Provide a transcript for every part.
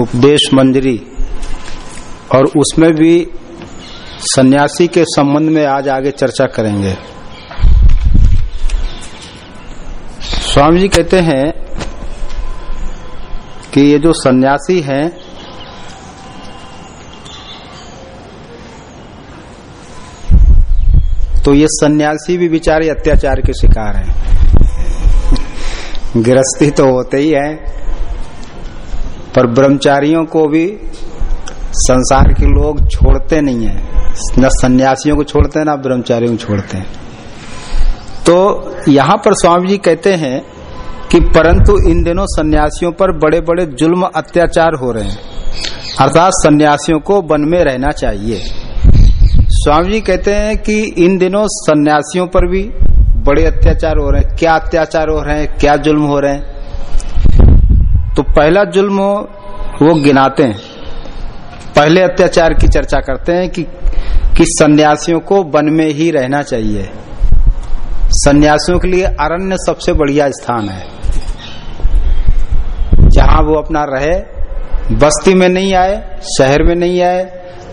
उपदेश मंजरी और उसमें भी सन्यासी के संबंध में आज आगे चर्चा करेंगे। स्वामी जी कहते हैं कि ये जो सन्यासी हैं तो ये सन्यासी भी बेचारे अत्याचार के शिकार हैं। गृहस्थी तो होते ही है। पर ब्रह्मचारियों को भी संसार के लोग छोड़ते नहीं है। न सन्यासियों को छोड़ते हैं, ना ब्रह्मचारियों को छोड़ते हैं। तो यहाँ पर स्वामी जी कहते हैं कि परंतु इन दिनों सन्यासियों पर बड़े बड़े जुल्म अत्याचार हो रहे हैं। अर्थात सन्यासियों को वन में रहना चाहिए। स्वामी जी कहते हैं कि इन दिनों सन्यासियों पर भी बड़े अत्याचार हो रहे हैं। क्या अत्याचार हो रहे हैं? क्या जुल्म हो रहे हैं? तो पहला जुल्म वो गिनाते हैं। पहले अत्याचार की चर्चा करते हैं कि कि सन्यासियों को वन में ही रहना चाहिए। सन्यासियों के लिए अरण्य सबसे बढ़िया स्थान है। जहाँ वो अपना रहे, बस्ती में नहीं आए, शहर में नहीं आए,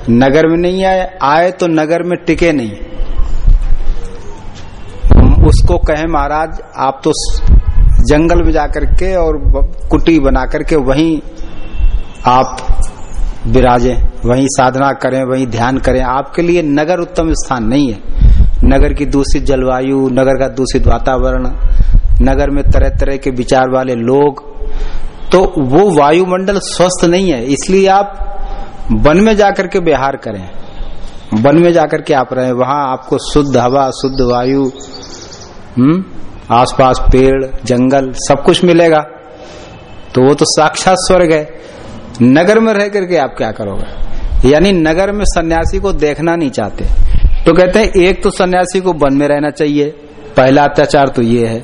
नगर में नहीं आए आए तो नगर में टिके नहीं। उसको कहे महाराज, आप तो जंगल में जाकर के और कुटी बना करके वहीं आप विराजे, वहीं साधना करें, वहीं ध्यान करें। आपके लिए नगर उत्तम स्थान नहीं है। नगर की दूषित जलवायु, नगर का दूषित वातावरण, नगर में तरह तरह के विचार वाले लोग तो वो वायुमंडल स्वस्थ नहीं है। इसलिए आप वन में जाकर के बिहार करें। वन में जाकर के आप रहे। वहाँ आपको शुद्ध हवा, शुद्ध वायु हम्म आसपास पेड़, जंगल, सब कुछ मिलेगा। तो वो तो साक्षात स्वर्ग है। नगर में रह करके आप क्या करोगे? यानी नगर में सन्यासी को देखना नहीं चाहते। तो कहते हैं, एक तो सन्यासी को वन में रहना चाहिए। पहला अत्याचार तो ये है।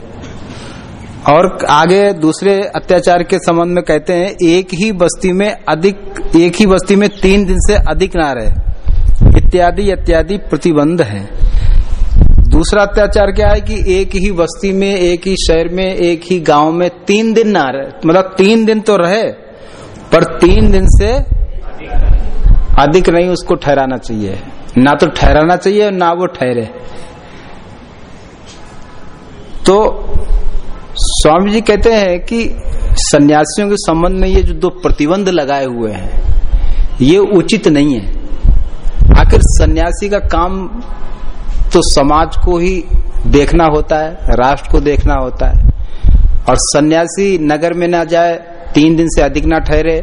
और आगे दूसरे अत्याचार के संबंध में कहते हैं, एक ही बस्ती में अधिक, एक ही बस्ती में तीन दिन से अधिक ना रहे। इत्यादि इत्यादि प्रतिबंध है। दूसरा अत्याचार क्या है कि एक ही बस्ती में, एक ही शहर में, एक ही गाँव में तीन दिन ना रहे। मतलब तीन दिन तो रहे, पर तीन दिन से अधिक नहीं उसको ठहराना चाहिए। ना तो ठहराना चाहिए, ना वो ठहरे। तो स्वामी जी कहते हैं कि सन्यासियों के संबंध में ये जो दो प्रतिबंध लगाए हुए हैं, ये उचित नहीं है। आखिर सन्यासी का काम तो समाज को ही देखना होता है, राष्ट्र को देखना होता है। और सन्यासी नगर में ना जाए, तीन दिन से अधिक ना ठहरे।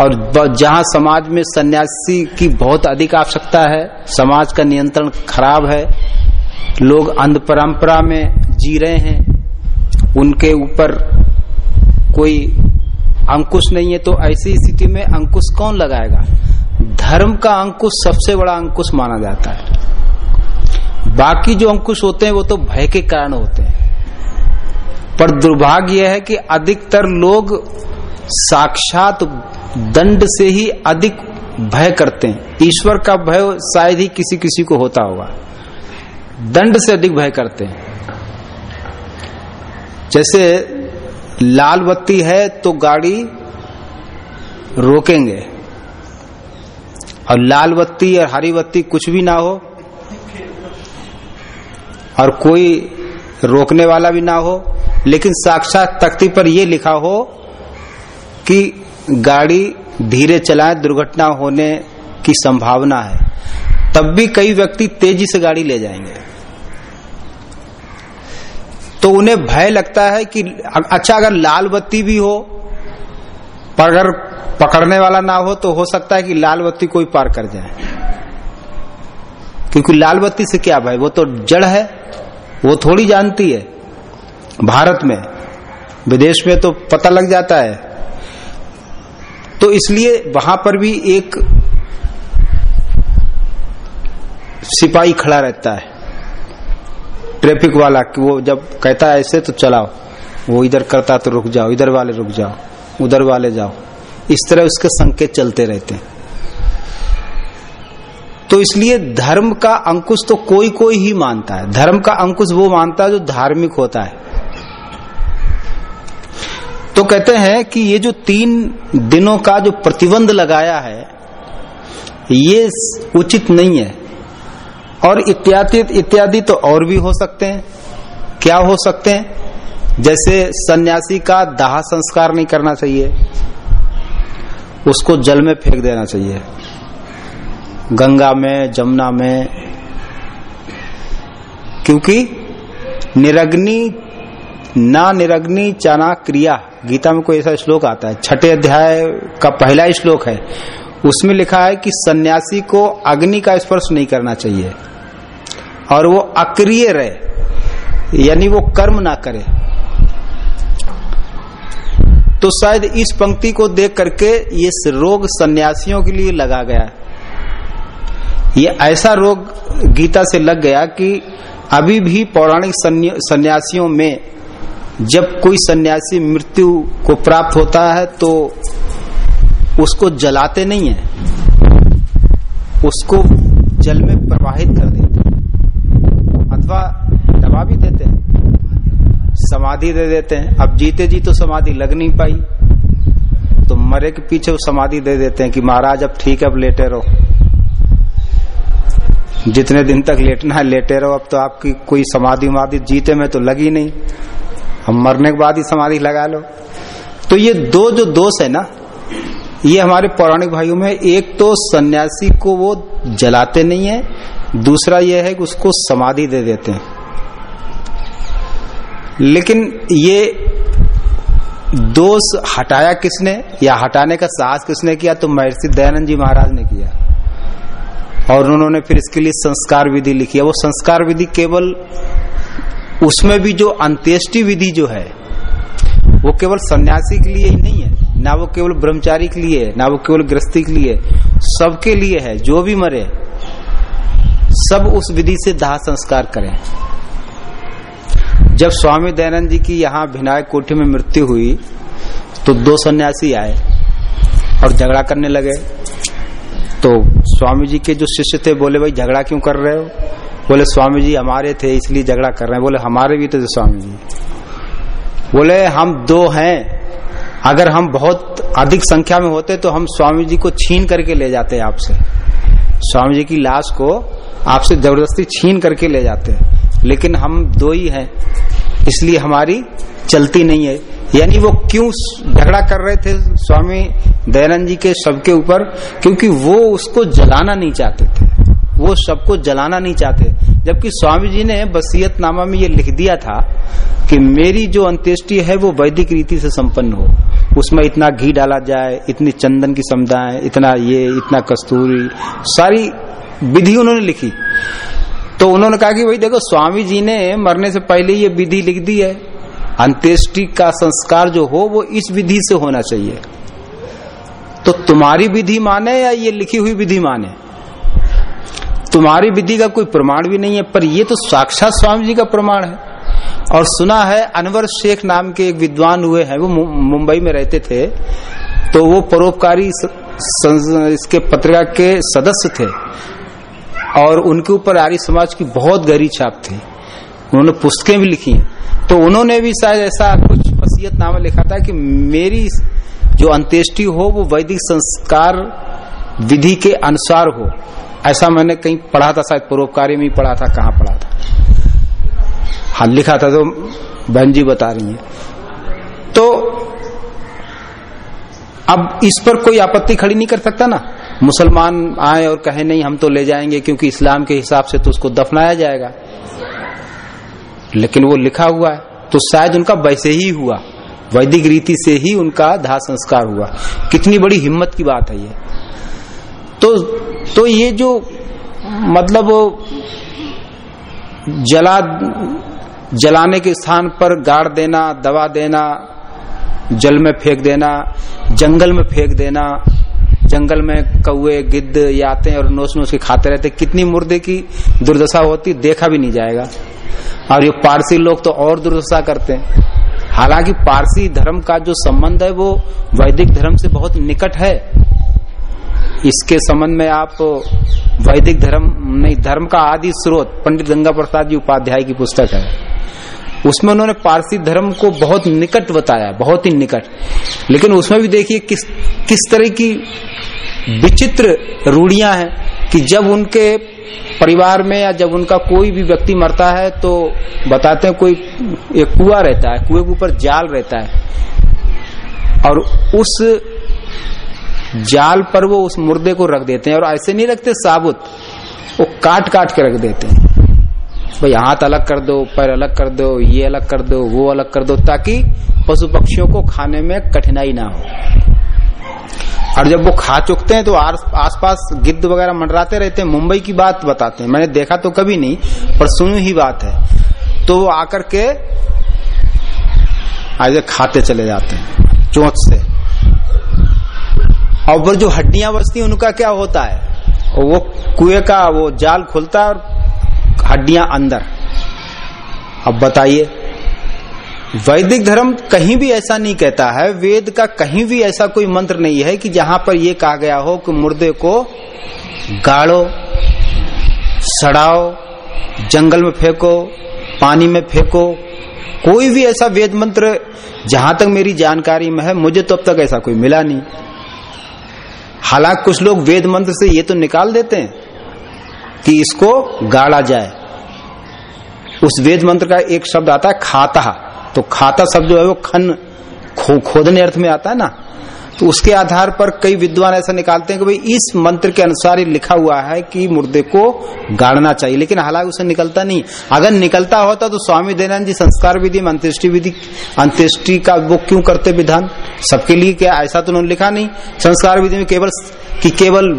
और जहाँ समाज में सन्यासी की बहुत अधिक आवश्यकता है, समाज का नियंत्रण खराब है, लोग अंध परंपरा में जी रहे हैं, उनके ऊपर कोई अंकुश नहीं है तो ऐसी स्थिति में अंकुश कौन लगाएगा? धर्म का अंकुश सबसे बड़ा अंकुश माना जाता है। बाकी जो अंकुश होते हैं वो तो भय के कारण होते हैं। पर दुर्भाग्य है कि अधिकतर लोग साक्षात दंड से ही अधिक भय करते हैं। ईश्वर का भय शायद ही किसी किसी को होता होगा। दंड से अधिक भय करते हैं। जैसे लाल बत्ती है तो गाड़ी रोकेंगे। और लाल बत्ती और हरी बत्ती कुछ भी ना हो और कोई रोकने वाला भी ना हो, लेकिन साक्षात तख्ती पर यह लिखा हो कि गाड़ी धीरे चलाए, दुर्घटना होने की संभावना है। तब भी कई व्यक्ति तेज़ी से गाड़ी ले जाएँगे। तो उन्हें भय लगता है कि अच्छा अगर लाल बत्ती भी हो, पर अगर पकड़ने वाला ना हो तो हो सकता है कि लाल बत्ती कोई पार कर जाए। क्योंकि लाल बत्ती से क्या भाई? वो तो जड़ है, वो थोड़ी जानती है। भारत में, विदेश में तो पता लग जाता है। तो इसलिए वहाँ पर भी एक सिपाही खड़ा रहता है। ट्रैफ़िक वाला कि वो जब कहता है ऐसे तो चलाओ। वो इधर करता तो रुक जाओ, इधर वाले रुक जाओ, उधर वाले जाओ। इस तरह उसके संकेत चलते रहते हैं। तो इसलिए धर्म का अंकुश तो कोई कोई ही मानता है। धर्म का अंकुश वो मानता है जो धार्मिक होता है। तो कहते हैं कि ये जो तीन दिनों का जो प्रतिबंध लगाया है, ये उचित नहीं है। और इत्यादि इत्यादि तो और भी हो सकते हैं। क्या हो सकते हैं? जैसे सन्यासी का दाह संस्कार नहीं करना चाहिए। उसको जल में फेंक देना चाहिए। गंगा में, जमुना में, क्योंकि निरग्नि, ना निरग्नि चना क्रिया। गीता में कोई ऐसा श्लोक आता है। छठे अध्याय का पहला श्लोक है। उसमें लिखा है कि सन्यासी को अग्नि का स्पर्श नहीं करना चाहिए। और वो अक्रिय रहे। यानी वो कर्म ना करे। तो शायद इस पंक्ति को देख करके ये रोग सन्यासियों के लिए लगा गया। ये ऐसा रोग गीता से लग गया कि अभी भी पौराणिक सन्यासियों में जब कोई सन्यासी मृत्यु को प्राप्त होता है तो उसको जलाते नहीं है। उसको जल में प्रवाहित कर देते अथवा समाधि दे देते हैं। अब जीते जी तो समाधि लग नहीं पाई। तो मरे के पीछे वो समाधि दे देते हैं कि महाराज, अब ठीक है, अब लेटे रहो। जितने दिन तक लेटना है, लेटे रहो। अब तो आपकी कोई समाधि उमाधि जीते में तो लगी नहीं। हम मरने के बाद ही समाधि लगा लो। तो ये दो जो दोष है ना, ये हमारे पौराणिक भाइयों में एक तो सन्यासी को वो जलाते नहीं है, दूसरा ये है कि उसको समाधि दे देते हैं। लेकिन ये दोष हटाया किसने या हटाने का साहस किसने किया? तो महर्षि दयानंद जी महाराज ने किया। और उन्होंने फिर इसके लिए संस्कार विधि लिखी है। वो संस्कार विधि केवल उसमें भी जो अंत्येष्टि विधि जो है, वो केवल सन्यासी के लिए ही नहीं है, ना वो केवल ब्रह्मचारी के लिए है, ना वो केवल गृहस्थी के लिए सबके लिए है, जो भी मरे, सब उस विधि से दाह संस्कार करें। जब स्वामी दयानंद जी की यहाँ विनायक कोठी में मृत्यु हुई तो दो सन्यासी आए और झगड़ा करने लगे। तो स्वामी जी के जो शिष्य थे, बोले, भाई, झगड़ा क्यों कर रहे हो? बोले, स्वामी जी हमारे थे, इसलिए झगड़ा कर रहे हैं। बोले, हमारे भी थे स्वामी जी। बोले, हम दो हैं। अगर हम बहुत अधिक संख्या में होते तो हम स्वामी जी को छीन करके ले जाते आपसे। स्वामी जी की लाश को आपसे ज़बरदस्ती छीन करके ले जाते। लेकिन हम दो ही हैं, इसलिए हमारी चलती नहीं है। यानी वो क्यों झगड़ा कर रहे थे स्वामी दयानंद जी के सबके ऊपर? क्योंकि वो उसको जलाना नहीं चाहते थे। वो सबको जलाना नहीं चाहते। जबकि स्वामी जी ने बसीयत नामा में ये लिख दिया था कि मेरी जो अंत्येष्टि है, वो वैदिक रीति से संपन्न हो। उसमें इतना घी डाला जाए, इतनी चंदन की समुदाय इतना ये, इतना कस्तूरी, सारी विधि उन्होंने लिखी। तो उन्होंने कहा कि भाई देखो, स्वामी जी ने मरने से पहले ये विधि लिख दी है। अंत्येष्टि का संस्कार जो हो, वो इस विधि से होना चाहिए। तो तुम्हारी विधि माने या ये लिखी हुई विधि माने? तुम्हारी विधि का कोई प्रमाण भी नहीं है, पर ये तो साक्षात स्वामी जी का प्रमाण है। और सुना है, अनवर शेख नाम के एक विद्वान हुए हैं, वो मुंबई में रहते थे। तो वो परोपकारी इसके पत्रिका के सदस्य थे। और उनके ऊपर आर्य समाज की बहुत गहरी छाप थी। उन्होंने पुस्तकें भी लिखी तो उन्होंने भी शायद ऐसा कुछ वसीयत नामा लिखा था कि मेरी जो अंत्येष्टि हो, वो वैदिक संस्कार विधि के अनुसार हो। ऐसा मैंने कहीं पढ़ा था, शायद परोपकारी में पढ़ा था, कहाँ पढ़ा था। हाँ लिखा था तो बहन जी बता रही है। तो अब इस पर कोई आपत्ति खड़ी नहीं कर सकता ना। मुसलमान आए और कहे, नहीं, हम तो ले जाएँगे, क्योंकि इस्लाम के हिसाब से तो उसको दफनाया जाएगा। लेकिन वो लिखा हुआ है तो शायद उनका वैसे ही हुआ। वैदिक रीति से ही उनका दाह संस्कार हुआ। कितनी बड़ी हिम्मत की बात है ये। तो तो ये जो मतलब जला, जलाने के स्थान पर गाड़ देना दवा देना, जल में फेंक देना, जंगल में फेंक देना जंगल में कौए गिद्ध या आते हैं और नोच नोच के खाते रहते, कितनी मुर्दे की दुर्दशा होती, देखा भी नहीं जाएगा। और ये पारसी लोग तो और दुर्दशा करते हैं। हालाँकि पारसी धर्म का जो संबंध है, वो वैदिक धर्म से बहुत निकट है। इसके संबंध में आप वैदिक धर्म, नहीं, धर्म का आदि स्रोत, पंडित गंगा प्रसाद जी उपाध्याय की पुस्तक है। उसमें उन्होंने पारसी धर्म को बहुत निकट बताया, बहुत ही निकट। लेकिन उसमें भी देखिए किस किस तरह की विचित्र रूढ़ियाँ हैं कि जब उनके परिवार में या जब उनका कोई भी व्यक्ति मरता है तो बताते हैं कोई, एक कुआ रहता है, कुएँ के ऊपर जाल रहता है। और उस जाल पर वो उस मुर्दे को रख देते हैं और ऐसे नहीं रखते साबुत, वो काट काट के रख देते हैं। भाई हाथ अलग कर दो, पैर अलग कर दो, ये अलग कर दो, वो अलग कर दो, ताकि पशु पक्षियों को खाने में कठिनाई ना हो। और जब वो खा चुकते हैं तो आसपास गिद्ध वगैरह मंडराते रहते हैं। मुंबई की बात बताते हैं। मैंने देखा तो कभी नहीं, पर सुनी ही बात है। तो वो आकर के आज खाते चले जाते हैं चोट से। और जो हड्डियाँ बचती उनका क्या होता है? वो कुएँ का वो जाल खुलता है और हड्डियाँ अंदर। अब बताइए, वैदिक धर्म कहीं भी ऐसा नहीं कहता है, वेद का कहीं भी ऐसा कोई मंत्र नहीं है कि जहाँ पर यह कहा गया हो कि मुर्दे को गाड़ो, सड़ाओ, जंगल में फेंको, पानी में फेंको, कोई भी ऐसा वेद मंत्र जहाँ तक मेरी जानकारी में है, मुझे तो अब तक ऐसा कोई मिला नहीं। हालाँकि कुछ लोग वेद मंत्र से ये तो निकाल देते हैं। कि इसको गाड़ा जाए। उस वेद मंत्र का एक शब्द आता है खाता। तो खाता शब्द जो है वो खन खो, खोदने अर्थ में आता है ना? तो उसके आधार पर कई विद्वान ऐसा निकालते हैं कि भाई इस मंत्र के अनुसार लिखा हुआ है कि मुर्दे को गाड़ना चाहिए, लेकिन हालाँकि उसे निकलता नहीं। अगर निकलता होता तो स्वामी दयानंद जी संस्कार विधि में अंत्येष्टि विधि, अंत्येष्टि का वो क्यों करते विधान? सबके लिए क्या ऐसा तो उन्होंने लिखा नहीं। संस्कार विधि में केवल कि केवल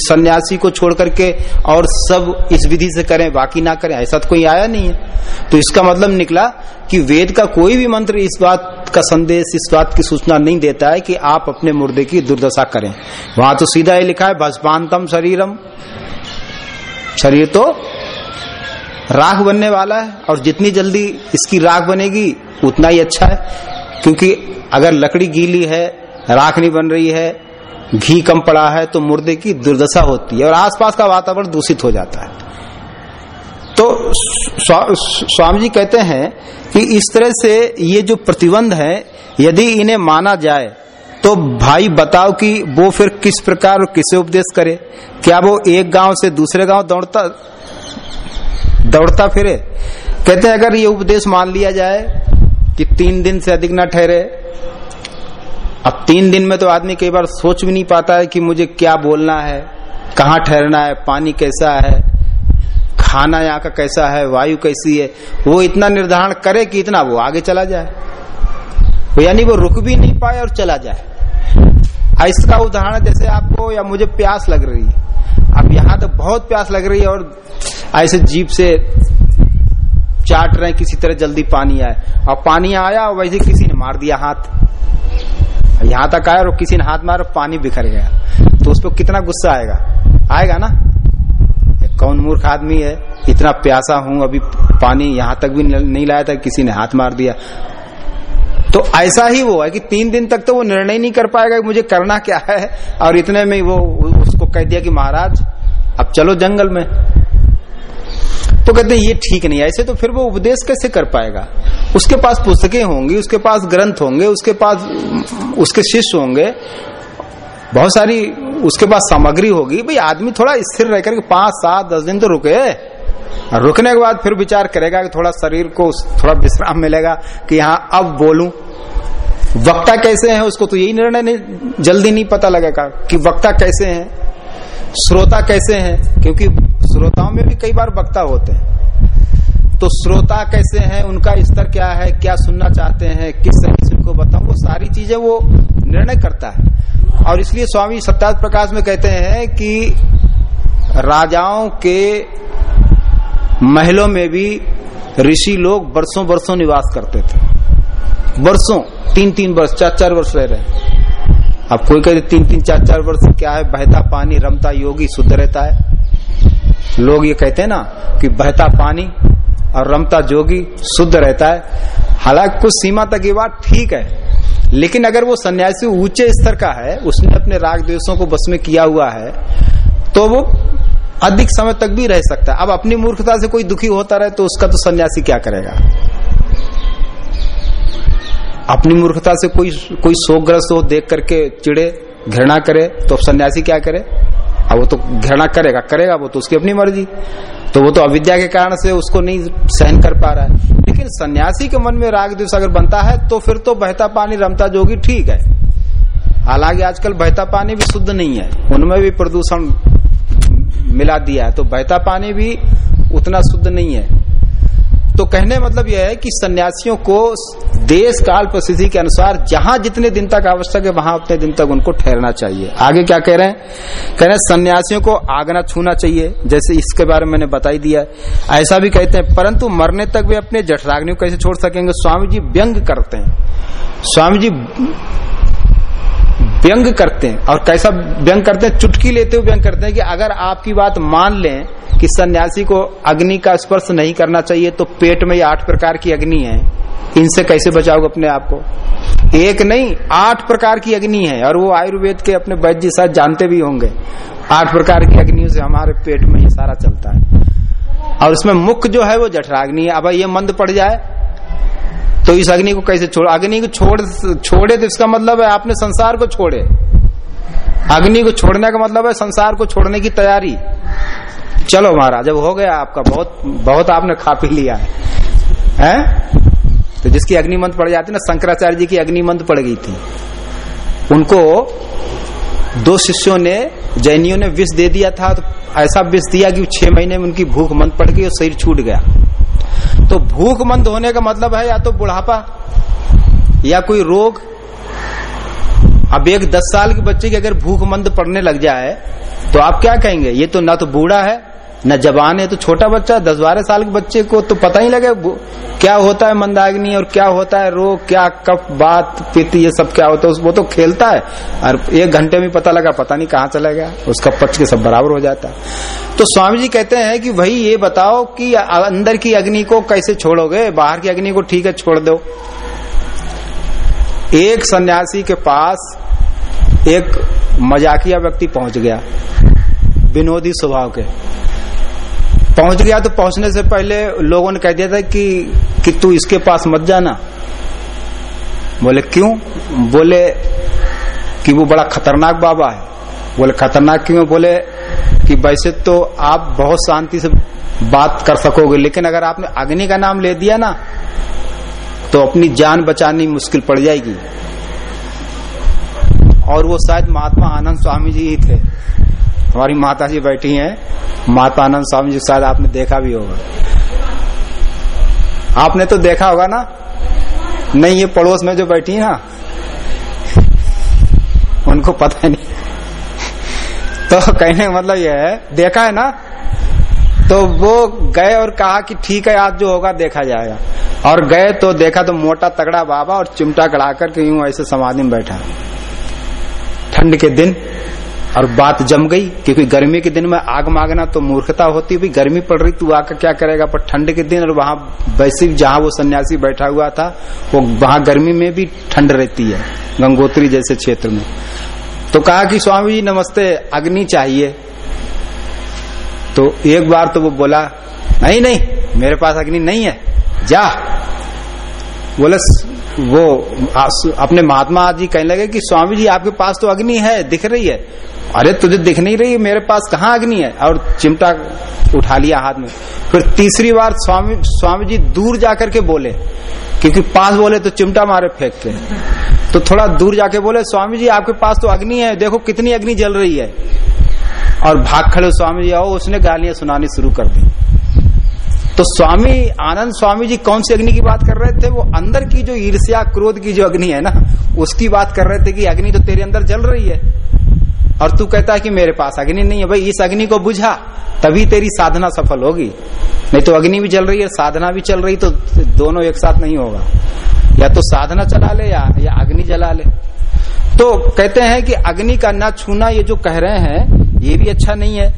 सन्यासी को छोड़ करके और सब इस विधि से करें, बाकी ना करें, ऐसा तो कोई आया नहीं है। तो इसका मतलब निकला कि वेद का कोई भी मंत्र इस बात का संदेश, इस बात की सूचना नहीं देता है कि आप अपने मुर्दे की दुर्दशा करें। वहाँ तो सीधा ही लिखा है भस्पांतम शरीरम। शरीर तो राख बनने वाला है, और जितनी जल्दी इसकी राख बनेगी, उतना ही अच्छा है। क्योंकि अगर लकड़ी गीली है, राख नहीं बन रही है, घी कम पड़ा है तो मुर्दे की दुर्दशा होती है, और आसपास का वातावरण दूषित हो जाता है। तो स्वामी जी कहते हैं कि इस तरह से ये जो प्रतिबंध है, यदि इन्हें माना जाए तो भाई बताओ कि वो फिर किस प्रकार और किसे उपदेश करे? क्या वो एक गाँव से दूसरे गाँव दौड़ता दौड़ता फिरे? कहते हैं, अगर ये उपदेश मान लिया जाए कि तीन दिन से अधिक ना ठहरे, अब तीन दिन में तो आदमी कई बार सोच भी नहीं पाता है कि मुझे क्या बोलना है, कहाँ ठहरना है, पानी कैसा है खाना यहाँ का कैसा है, वायु कैसी है, वो इतना निर्धारण करे कि इतना वो आगे चला जाए। यानी वो रुक भी नहीं पाए और चला जाए। इसका उदाहरण जैसे आपको या मुझे प्यास लग रही है। अब यहाँ तो बहुत प्यास लग रही है और ऐसे जीप से चाट रहे किसी तरह जल्दी पानी आए। और पानी आया और वैसे किसी ने मार दिया हाथ। यहाँ तक आया और किसी ने हाथ मारा पानी बिखर गया। तो उस पर कितना गुस्सा आएगा? आएगा ना? कौन मूर्ख आदमी है? इतना प्यासा हूँ, अभी पानी यहाँ तक भी नहीं लाया था, किसी ने हाथ मार दिया। तो ऐसा ही वो है कि तीन दिन तक तो वो निर्णय नहीं कर पाएगा कि मुझे करना क्या है। और इतने में वो उसको कह दिया कि महाराज, अब चलो जंगल में। तो कहते हैं, ये ठीक नहीं ऐसे तो फिर वो उपदेश कैसे कर पाएगा? उसके पास पुस्तकें होंगी, उसके पास ग्रंथ होंगे, उसके पास, उसके शिष्य होंगे। बहुत सारी उसके पास सामग्री होगी, भाई आदमी थोड़ा स्थिर रह करके पाँच, सात, दस दिन तो रुके। रुकने के बाद फिर विचार करेगा कि थोड़ा शरीर को थोड़ा विश्राम मिलेगा कि हाँ अब बोलूँ। वक्ता कैसे है उसको तो यही निर्णय नहीं, जल्दी नहीं पता लगेगा कि वक्ता कैसे हैं, श्रोता कैसे हैं, क्योंकि श्रोताओं में भी कई बार वक्ता होते हैं। तो श्रोता कैसे हैं? उनका स्तर क्या है? क्या सुनना चाहते हैं? किस तरह से उनको बताऊँ? वो सारी चीज़ें वो निर्णय करता है। और इसलिए स्वामी सत्यात प्रकाश में कहते हैं कि राजाओं के महलों में भी ऋषि लोग वर्षों वर्षों निवास करते थे। वर्षों तीन तीन वर्ष, चार चार वर्ष रह रहे अब कोई कहते तीन तीन चार चार वर्ष क्या है? बहता पानी, रमता योगी, शुद्ध रहता है। लोग ये कहते हैं ना कि बहता पानी और रमता जोगी शुद्ध रहता है। हालाँकि कुछ सीमा तक ये बात ठीक है, लेकिन अगर वो सन्यासी ऊँचे स्तर का है, उसने अपने राग द्वेषों को बस में किया हुआ है तो वो अधिक समय तक भी रह सकता है। अब अपनी मूर्खता से कोई दुखी होता रहे तो उसका तो सन्यासी क्या करेगा? अपनी मूर्खता से कोई कोई शोकग्रस्त हो देख करके चिड़े घृणा करे तो सन्यासी क्या करे? अब वो तो घृणा करेगा करेगा वो तो उसकी अपनी मर्ज़ी। तो वो तो अविद्या के कारण से उसको नहीं सहन कर पा रहा है। लेकिन सन्यासी के मन में राग दिवस अगर बनता है तो फिर तो बहता पानी रमता जोगी ठीक है। हालाँकि आजकल बहता पानी भी शुद्ध नहीं है। उनमें भी प्रदूषण मिला दिया है तो बहता पानी भी उतना शुद्ध नहीं है। तो कहने मतलब यह है कि सन्यासियों को देश काल परिस्थिति के अनुसार जहाँ जितने दिन तक आवश्यक है, वहाँ उतने दिन तक उनको ठहरना चाहिए। आगे क्या कह रहे हैं? कह रहे हैं, सन्यासियों को आगना छूना चाहिए, जैसे इसके बारे में मैंने बताई दिया ऐसा भी कहते हैं, परंतु मरने तक वे अपने जठराग्नि को कैसे छोड़ सकेंगे? स्वामी जी व्यंग करते हैं। स्वामी जी व्यंग करते हैं। और कैसा व्यंग करते हैं? चुटकी लेते हुए व्यंग करते हैं कि अगर आपकी बात मान लें कि सन्यासी को अग्नि का स्पर्श नहीं करना चाहिए तो पेट में ये आठ प्रकार की अग्नि है। इनसे कैसे बचाओगे अपने आप को? एक नहीं, आठ प्रकार की अग्नि है, और वो आयुर्वेद के अपने वैद्य शायद जानते भी होंगे। आठ प्रकार की अग्नियों से हमारे पेट में ये सारा चलता है। और उसमें मुख्य जो है वो जठराग्नि है। अब ये मंद पड़ जाए तो इस अग्नि को कैसे छोड़, अग्नि को छोड़, छोड़े तो इसका मतलब है आपने संसार को छोड़े। अग्नि को छोड़ने का मतलब है संसार को छोड़ने की तैयारी। चलो महाराज जब हो गया आपका, बहुत बहुत आपने खा पी लिया है। हैं? तो जिसकी अग्निमंत पड़ जाती ना, शंकराचार्य जी की अग्निमंत पड़ गई थी। उनको दो शिष्यों ने, जैनियों ने विष दे दिया था तो ऐसा विष दिया कि छह महीने में उनकी भूख मंद पड़ गई और शरीर छूट गया। तो भूखमंद होने का मतलब है या तो बुढ़ापा, या कोई रोग। अब एक दस साल के बच्चे की अगर भूखमंद पड़ने लग जाए तो आप क्या कहेंगे? ये तो ना तो बूढ़ा है न जवान है तो छोटा बच्चा दस बारह साल के बच्चे को तो पता ही लगे क्या होता है मंदाग्नि और क्या होता है रोग, क्या कफ, बात पित्त ये सब क्या होता है वो तो खेलता है। और एक घंटे में पता लगा, पता नहीं कहाँ चला गया, उसका पक्ष के सब बराबर हो जाता है। तो स्वामी जी कहते हैं कि भाई ये बताओ कि अंदर की अग्नि को कैसे छोड़ोगे, बाहर की अग्नि को ठीक है, छोड़ दो। एक सन्यासी के पास एक मजाकिया व्यक्ति पहुँच गया, विनोदी स्वभाव के। पहुँच गया तो पहुँचने से पहले लोगों ने कह दिया था कि कि तू इसके पास मत जाना। बोले, क्यों? बोले, कि वो बड़ा खतरनाक बाबा है। बोले, खतरनाक क्यों? बोले, कि वैसे तो आप बहुत शांति से बात कर सकोगे, लेकिन अगर आपने अग्नि का नाम ले दिया ना तो अपनी जान बचानी मुश्किल पड़ जाएगी। और वो शायद महात्मा आनंद स्वामी जी ही थे। हमारी माता जी बैठी हैं। माता आनंद स्वामी जी, शायद आपने देखा भी होगा। आपने तो देखा होगा ना? नहीं, ये पड़ोस में जो बैठी है ना? उनको पता ही नहीं। तो कहने का मतलब यह है, देखा है ना? तो वो गए और कहा कि ठीक है, आज जो होगा देखा जाएगा। और गए तो देखा तो मोटा तगड़ा बाबा और चिमटा कड़ा करके यूँ ऐसे समाधि में बैठा। ठंड के दिन और बात जम गई, क्योंकि गर्मी के दिन में आग मांगना तो मूर्खता होती भी गर्मी पड़ रही, तू आकर क्या करेगा? पर ठंड के दिन और वहाँ वैसे जहाँ वो सन्यासी बैठा हुआ था, वो वहाँ गर्मी में भी ठंड रहती है, गंगोत्री जैसे क्षेत्र में। तो कहा कि, स्वामी जी, नमस्ते, अग्नि चाहिए। तो एक बार तो वो बोला, नहीं नहीं, मेरे पास अग्नि नहीं है, जा। बोले वो अपने महात्मा जी कहने लगे कि स्वामी जी, आपके पास तो अग्नि है, दिख रही है। अरे, तुझे दिख नहीं रही, मेरे पास कहा अग्नि है? और चिमटा उठा लिया हाथ में। फिर तीसरी बार स्वामी स्वामी जी दूर जाकर के बोले, क्योंकि पास बोले तो चिमटा मारे फेंक के तो थोड़ा दूर जाके बोले, स्वामी जी, आपके पास तो अग्नि है, देखो कितनी अग्नि जल रही है। और भाग खड़े स्वामी जी, आओ, उसने गालियाँ सुनानी शुरू कर दी। तो स्वामी आनंद स्वामी जी कौन सी अग्नि की बात कर रहे थे? वो अंदर की जो ईर्ष्या क्रोध की जो अग्नि है ना उसकी बात कर रहे थे कि अग्नि तो तेरे अंदर जल रही है। और तू कहता है कि मेरे पास अग्नि नहीं है। भाई इस अग्नि को बुझा तभी तेरी साधना सफल होगी। नहीं तो अग्नि भी जल रही है साधना भी चल रही तो दोनों एक साथ नहीं होगा। या तो साधना चला ले या, या अग्नि जला ले। तो कहते हैं कि अग्नि का ना छूना ये जो कह रहे हैं ये भी अच्छा नहीं है।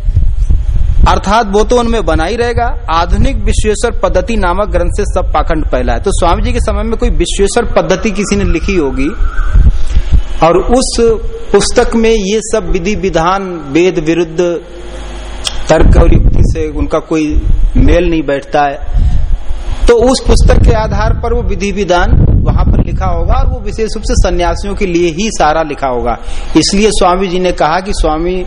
अर्थात वो तो उनमें बना ही रहेगा। आधुनिक विश्वेश्वर पद्धति नामक ग्रंथ से सब पाखंड पहला है। तो स्वामी जी के समय में कोई विश्वेश्वर पद्धति किसी ने लिखी होगी? और उस पुस्तक में ये सब विधि विधान, वेद विरुद्ध, तर्क और युक्ति से उनका कोई मेल नहीं बैठता है। तो उस पुस्तक के आधार पर वो विधि विधान वहाँ पर लिखा होगा और वो विशेष रूप से सन्यासियों के लिए ही सारा लिखा होगा। इसलिए स्वामी जी ने कहा कि स्वामी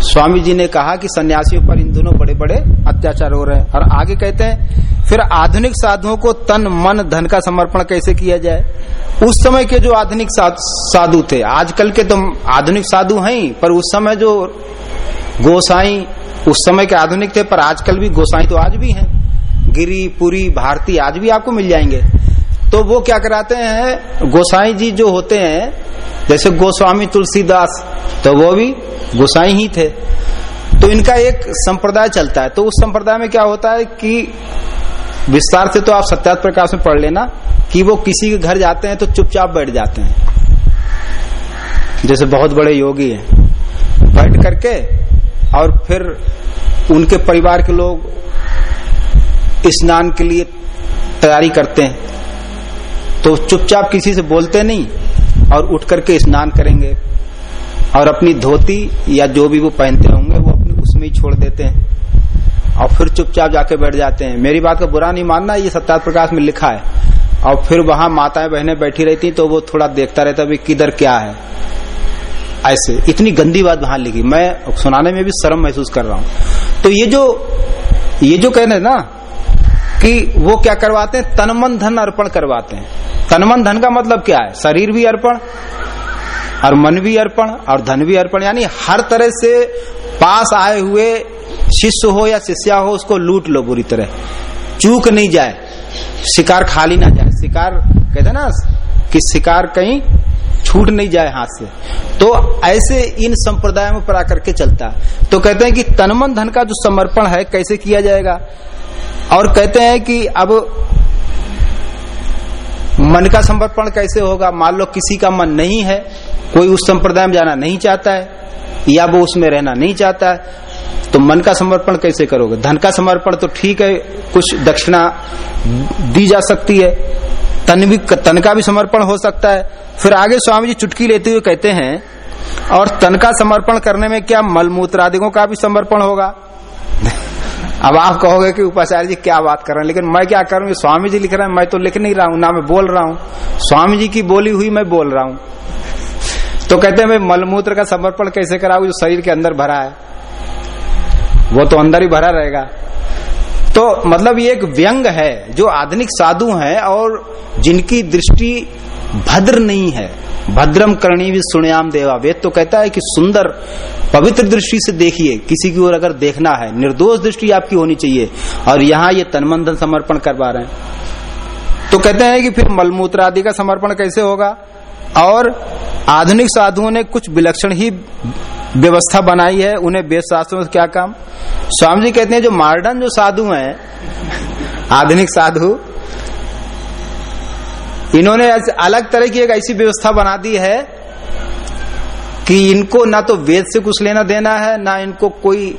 स्वामी जी ने कहा कि सन्यासियों पर इन दोनों बड़े बड़े अत्याचार हो रहे हैं। और आगे कहते हैं, फिर आधुनिक साधुओं को तन, मन, धन का समर्पण कैसे किया जाए? उस समय के जो आधुनिक साधु थे, आजकल के तो आधुनिक साधु हैं, पर उस समय जो गोसाई, उस समय के आधुनिक थे, पर आजकल भी गोसाई तो आज भी हैं। गिरी, पुरी, भारती आज भी आपको मिल जाएँगे। तो वो क्या कराते हैं? गोसाई जी जो होते हैं, जैसे गोस्वामी तुलसीदास तो वो भी गोसाई ही थे। तो इनका एक संप्रदाय चलता है। तो उस संप्रदाय में क्या होता है कि विस्तार से तो आप सत्यात प्रकाश में पढ़ लेना कि वो किसी के घर जाते हैं तो चुपचाप बैठ जाते हैं। जैसे बहुत बड़े योगी हैं। बैठ करके और फिर उनके परिवार के लोग स्नान के लिए तैयारी करते हैं। तो चुपचाप किसी से बोलते नहीं और उठ करके स्नान करेंगे। और अपनी धोती या जो भी वो पहनते होंगे, वो अपनी उसमें ही छोड़ देते हैं। और फिर चुपचाप जाके बैठ जाते हैं। मेरी बात का बुरा नहीं मानना, ये सत्यार्थ प्रकाश में लिखा है। और फिर वहाँ माताएँ बहनें बैठी रहती तो वो थोड़ा देखता रहता भी किधर क्या है? ऐसे। इतनी गंदी बात वहाँ लिखी। मैं सुनाने में भी शर्म महसूस कर रहा हूँ। तो ये जो ये जो कहने ना कि वो क्या करवाते हैं? तनमन धन अर्पण करवाते हैं। तनमन धन का मतलब क्या है? शरीर भी अर्पण, और मन भी अर्पण, और धन भी अर्पण। यानी हर तरह से पास आए हुए शिष्य हो या शिष्या हो, उसको लूट लो बुरी तरह। चूक नहीं जाए। शिकार खाली ना जाए। शिकार, कहते ना, कि शिकार कहीं छूट नहीं जाए हाथ से। तो ऐसे इन संप्रदायों में पर परा करके चलता। तो कहते हैं कि तनमन धन का जो समर्पण है, कैसे किया जाएगा? और कहते हैं कि अब मन का समर्पण कैसे होगा? मान लो किसी का मन नहीं है, कोई उस संप्रदाय में जाना नहीं चाहता है, या वो उसमें रहना नहीं चाहता है तो मन का समर्पण कैसे करोगे? धन का समर्पण तो ठीक है, कुछ दक्षिणा दी जा सकती है, तन भी, तन का भी समर्पण हो सकता है। फिर आगे स्वामी जी चुटकी लेते हुए कहते हैं, और तन का समर्पण करने में क्या मलमूत्र आदिकों का भी समर्पण होगा? अब आप कहोगे कि उपाचार्य जी, क्या बात कर रहे हैं? लेकिन मैं क्या करूँ स्वामी जी लिख रहे हैं, मैं तो लिख नहीं रहा हूँ, ना मैं बोल रहा हूँ। स्वामी जी की बोली हुई मैं बोल रहा हूँ। तो कहते हैं, मैं मलमूत्र का समर्पण कैसे कराऊ जो शरीर के अंदर भरा है? वो तो अंदर ही भरा रहेगा। तो मतलब ये एक व्यंग है, जो आधुनिक साधु हैं और जिनकी दृष्टि भद्र नहीं है। भद्रम करणी भी सुनयाम देवा। वेद तो कहता है कि सुंदर पवित्र दृष्टि से देखिए, किसी की ओर अगर देखना है, निर्दोष दृष्टि आपकी होनी चाहिए। और यहाँ ये तनमंधन समर्पण करवा रहे हैं। तो कहते हैं कि फिर मलमूत्र आदि का समर्पण कैसे होगा? और आधुनिक साधुओं ने कुछ विलक्षण ही व्यवस्था बनाई है, उन्हें वेद शास्त्रों में क्या काम? स्वामी जी कहते हैं, जो मॉडर्न जो साधु हैं, आधुनिक साधु, इन्होंने अलग तरह की एक ऐसी व्यवस्था बना दी है कि इनको ना तो वेद से कुछ लेना देना है, ना इनको कोई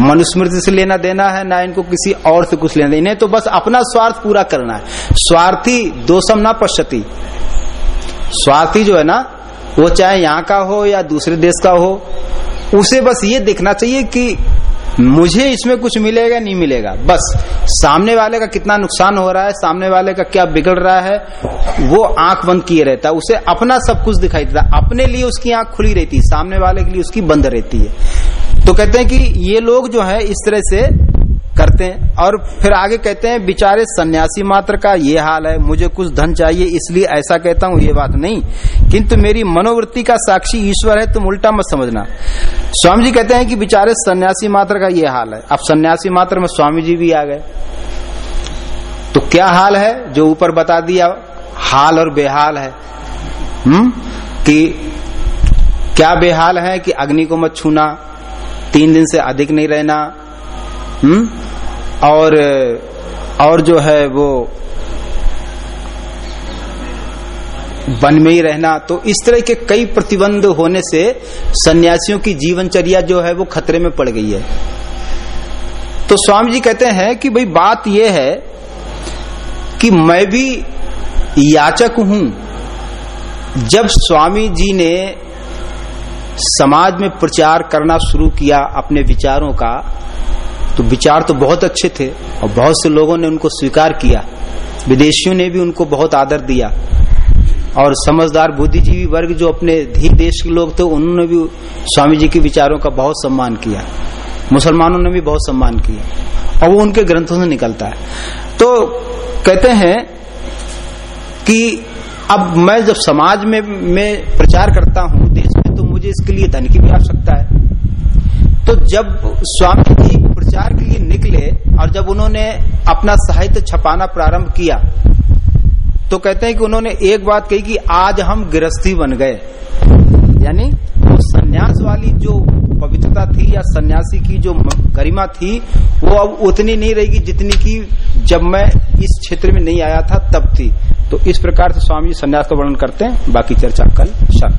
मनुस्मृति से लेना देना है, ना इनको किसी और से कुछ लेना। इन्हें तो बस अपना स्वार्थ पूरा करना है। स्वार्थी दोषम ना पश्यति। स्वार्थी जो है ना, वो चाहे यहाँ का हो या दूसरे देश का हो, उसे बस ये देखना चाहिए कि मुझे इसमें कुछ मिलेगा, नहीं मिलेगा। बस, सामने वाले का कितना नुकसान हो रहा है, सामने वाले का क्या बिगड़ रहा है, वो आँख बंद किए रहता है। उसे अपना सब कुछ दिखाई देता अपने लिए उसकी आँख खुली रहती है, सामने वाले के लिए उसकी बंद रहती है। तो कहते हैं कि ये लोग जो है, इस तरह से करते हैं और फिर आगे कहते हैं, बिचारे सन्यासी मात्र का ये हाल है, मुझे कुछ धन चाहिए, इसलिए ऐसा कहता हूँ, ये बात नहीं। किंतु मेरी मनोवृत्ति का साक्षी ईश्वर है, तुम उल्टा मत समझना। स्वामी जी कहते हैं कि, बिचारे सन्यासी मात्र का ये हाल है। अब सन्यासी मात्र में स्वामी जी भी आ गए। तो क्या हाल है जो ऊपर बता दिया? हाल और बेहाल है। हम्म? कि क्या बेहाल है कि अग्नि को मत छूना, तीन दिन से अधिक नहीं रहना हम्म? और और जो है वो वन में ही रहना तो इस तरह के कई प्रतिबंध होने से सन्यासियों की जीवनचर्या जो है वो खतरे में पड़ गई है। तो स्वामी जी कहते हैं कि भाई बात यह है कि मैं भी याचक हूँ। जब स्वामी जी ने समाज में प्रचार करना शुरू किया अपने विचारों का तो विचार तो बहुत अच्छे थे और बहुत से लोगों ने उनको स्वीकार किया। विदेशियों ने भी उनको बहुत आदर दिया। और समझदार बुद्धिजीवी वर्ग जो अपने धी देश के लोग थे, उन्होंने भी स्वामी जी के विचारों का बहुत सम्मान किया। मुसलमानों ने भी बहुत सम्मान किया। और वो उनके ग्रंथों से निकलता है। तो कहते हैं कि अब मैं जब समाज में, मैं प्रचार करता हूँ, देश में तो मुझे इसके लिए धन की भी आवश्यकता है। तो जब स्वामी जी प्रचार के लिए निकले और जब उन्होंने अपना साहित्य छपाना प्रारंभ किया तो कहते हैं कि उन्होंने एक बात कही कि आज हम गृहस्थी बन गए। यानी वो संन्यास वाली जो पवित्रता थी या सन्यासी की जो गरिमा थी, वो अब उतनी नहीं रहेगी जितनी की जब मैं इस क्षेत्र में नहीं आया था, तब थी। तो इस प्रकार से स्वामी संन्यास का वर्णन करते हैं। बाकी चर्चा कल शांति